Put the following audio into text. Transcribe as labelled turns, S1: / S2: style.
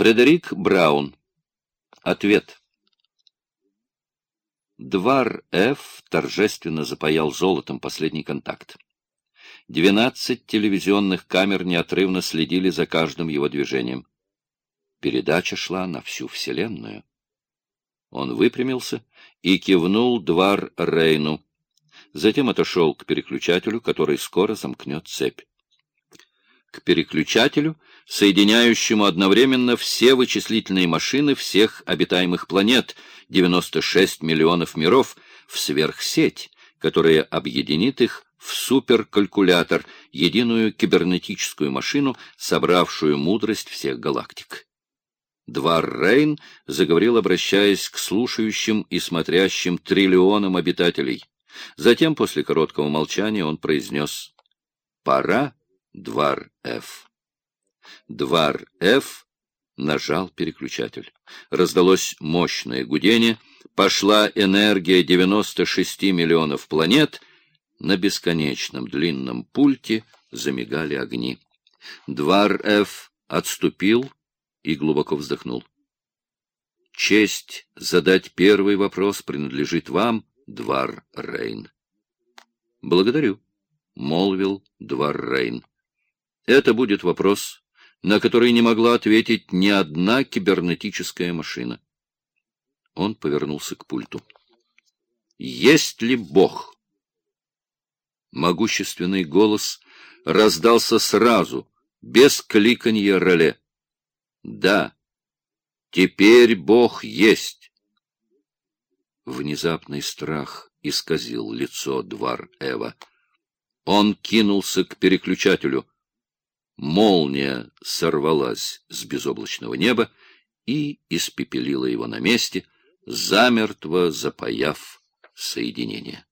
S1: Фредерик Браун. Ответ. Двар Ф. торжественно запаял золотом последний контакт. Двенадцать телевизионных камер неотрывно следили за каждым его движением. Передача шла на всю Вселенную. Он выпрямился и кивнул Двар Рейну. Затем отошел к переключателю, который скоро замкнет цепь к переключателю, соединяющему одновременно все вычислительные машины всех обитаемых планет, 96 миллионов миров, в сверхсеть, которая объединит их в суперкалькулятор, единую кибернетическую машину, собравшую мудрость всех галактик. Двар Рейн заговорил, обращаясь к слушающим и смотрящим триллионам обитателей. Затем, после короткого молчания, он произнес «Пора Двар F. Двар F нажал переключатель. Раздалось мощное гудение, пошла энергия 96 миллионов планет, на бесконечном длинном пульте замигали огни. Двар F отступил и глубоко вздохнул. Честь задать первый вопрос принадлежит вам, Двар Рейн. Благодарю, — молвил Двар Рейн. Это будет вопрос, на который не могла ответить ни одна кибернетическая машина. Он повернулся к пульту. Есть ли Бог? Могущественный голос раздался сразу, без кликанья реле. Да, теперь Бог есть. Внезапный страх исказил лицо Двар Эва. Он кинулся к переключателю — молния сорвалась с безоблачного неба и испепелила его на месте, замертво запаяв соединение.